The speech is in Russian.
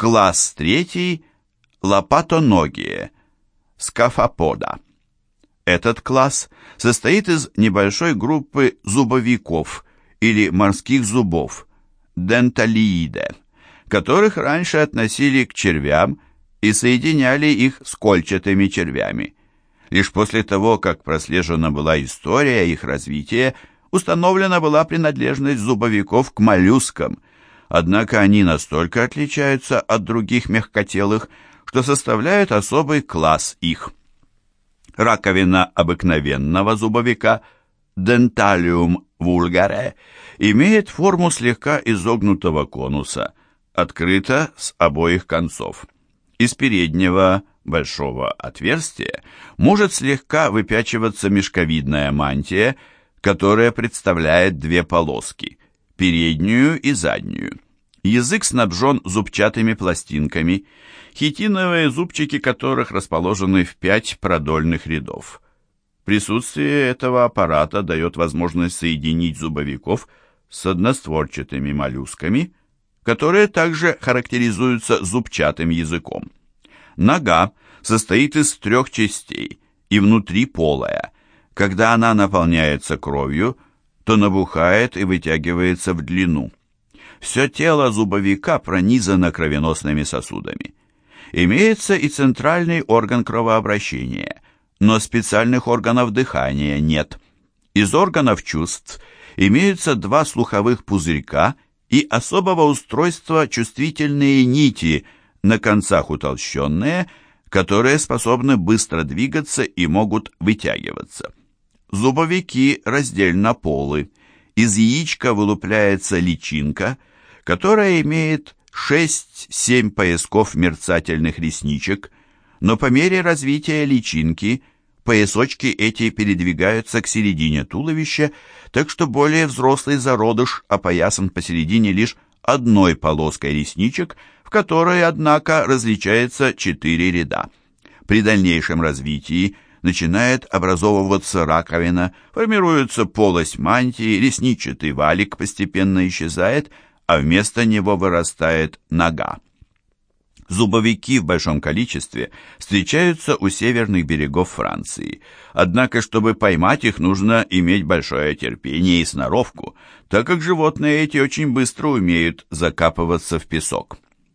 Класс третий – лопатоногие, скафопода. Этот класс состоит из небольшой группы зубовиков или морских зубов, денталииде, которых раньше относили к червям и соединяли их с кольчатыми червями. Лишь после того, как прослежена была история их развития, установлена была принадлежность зубовиков к моллюскам – Однако они настолько отличаются от других мягкотелых, что составляют особый класс их. Раковина обыкновенного зубовика Dentalium vulgare имеет форму слегка изогнутого конуса, открыта с обоих концов. Из переднего большого отверстия может слегка выпячиваться мешковидная мантия, которая представляет две полоски переднюю и заднюю. Язык снабжен зубчатыми пластинками, хитиновые зубчики которых расположены в пять продольных рядов. Присутствие этого аппарата дает возможность соединить зубовиков с одностворчатыми моллюсками, которые также характеризуются зубчатым языком. Нога состоит из трех частей и внутри полая. Когда она наполняется кровью – то набухает и вытягивается в длину. Все тело зубовика пронизано кровеносными сосудами. Имеется и центральный орган кровообращения, но специальных органов дыхания нет. Из органов чувств имеются два слуховых пузырька и особого устройства чувствительные нити, на концах утолщенные, которые способны быстро двигаться и могут вытягиваться. Зубовики раздельно полы. Из яичка вылупляется личинка, которая имеет 6-7 поясков мерцательных ресничек, но по мере развития личинки поясочки эти передвигаются к середине туловища, так что более взрослый зародыш опоясан посередине лишь одной полоской ресничек, в которой, однако, различается четыре ряда. При дальнейшем развитии – начинает образовываться раковина, формируется полость мантии, ресничатый валик постепенно исчезает, а вместо него вырастает нога. Зубовики в большом количестве встречаются у северных берегов Франции. Однако, чтобы поймать их, нужно иметь большое терпение и сноровку, так как животные эти очень быстро умеют закапываться в песок.